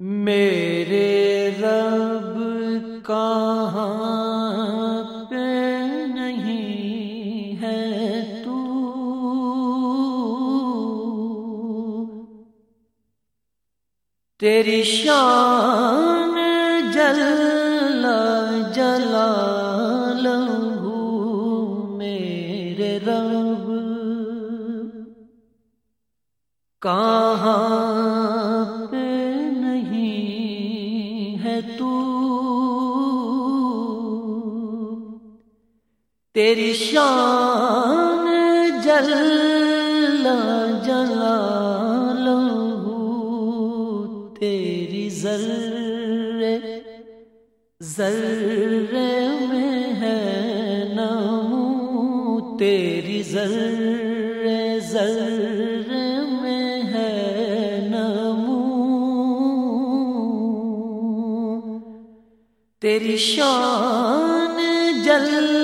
میرے رب کہاں پہ نہیں ہے تو؟ تیری شان جل جلا میرے رب کہاں تیری شان جل جلا لو تیری زر زر میں ہے نمو تیری زر زر میں ہے نمو تیری شان جل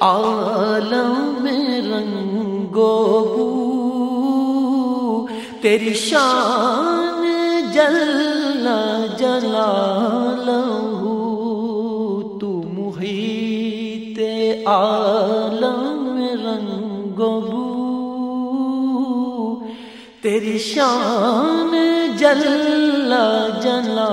عالم میں رنگو بو، تیری شان جل جلا لہو تم ہی عالم میں رنگو بو، تیری شان جل جلا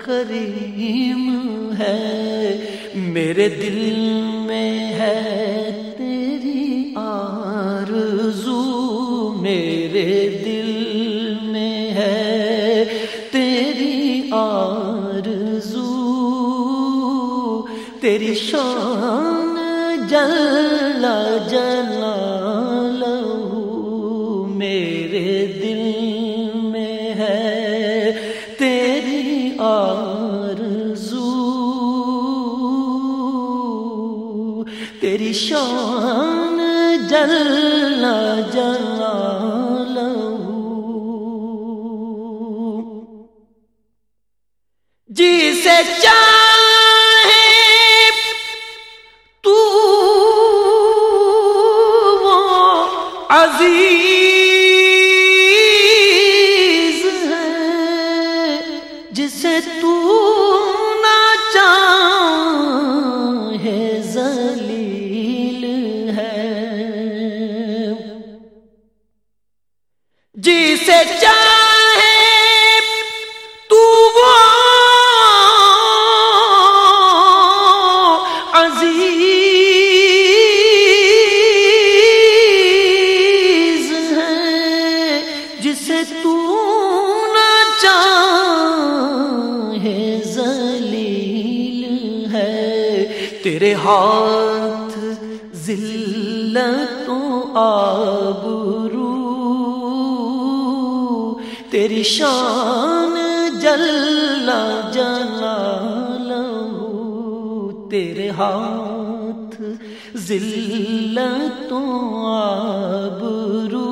کریم ہے میرے دل میں ہے تیری شان جل جلا لو میرے دل میں ہے، تیری آرزو۔ تیری شان جل جلا لو جی سے چار عزیز ہے۔ تیرے ہاتھ ذلتوں آبرو تیری شان جلا جلال تیرے ہاتھ ذلتوں آبرو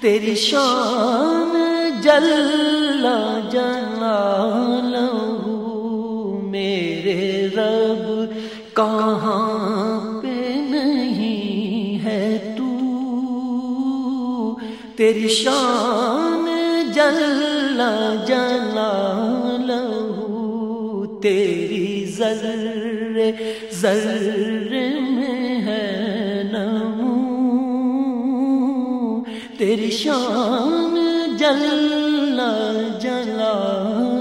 تیری شان جل جلال میرے رب، کہاں پہ نہیں ہے تو؟ تیری شان جل جلال تیری ذر ذر میں ہے نمو۔ تیری شان جل جلا